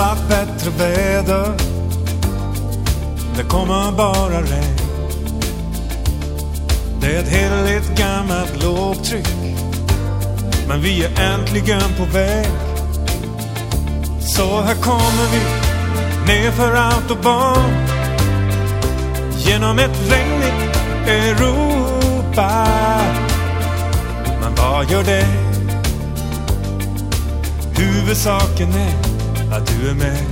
varit bättre väder. Det kommer bara regn. Det är ett heligt gammalt lågtryck. Men vi är äntligen på väg. Så här kommer vi nerför autobahn. Genom ett regnigt Europa. Men vad gör det? Huvudsaken är att du är med.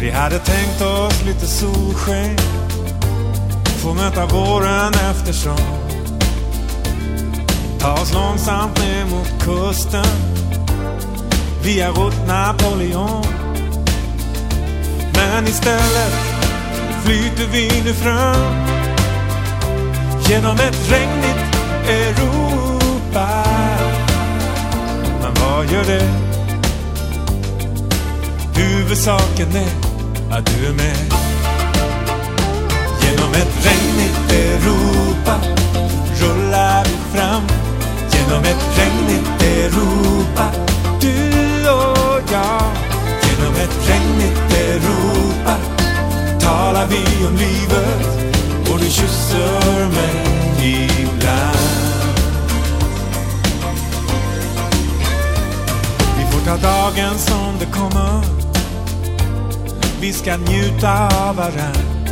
Vi hade tänkt oss lite solsken. Få möta våren eftersom. Ta oss långsamt ner mot kusten. Via rutt Napoleon. Men istället flyter vi nu fram. Genom ett regnigt Europa. Saken är att du är med. Genom ett regnigt Europa rullar vi fram. Genom ett regnigt Europa, du och jag. Genom ett regnigt Europa talar vi om livet och du kysser mig ibland. Vi får ta dagen som det kommer. Vi ska njuta av varann.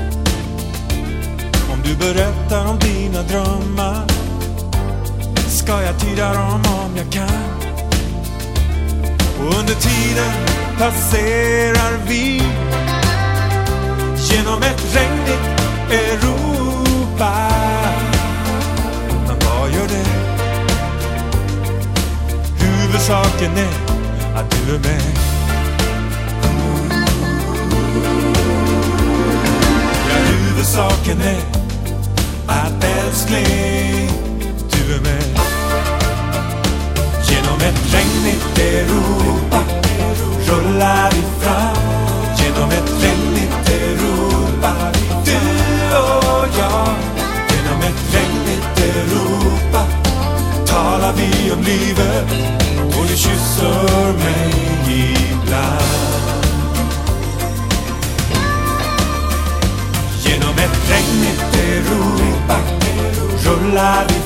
Om du berättar om dina drömmar ska jag tyda dem om jag kan. Och under tiden passerar vi genom ett regnigt Europa. Men vad gör det? Huvudsaken är att du är med. Saken är att älskling, du är med. Genom ett regnigt Europa rullar vi fram. Genom ett regnigt Europa, du och jag. Genom ett regnigt Europa talar vi om livet och du kysser rullar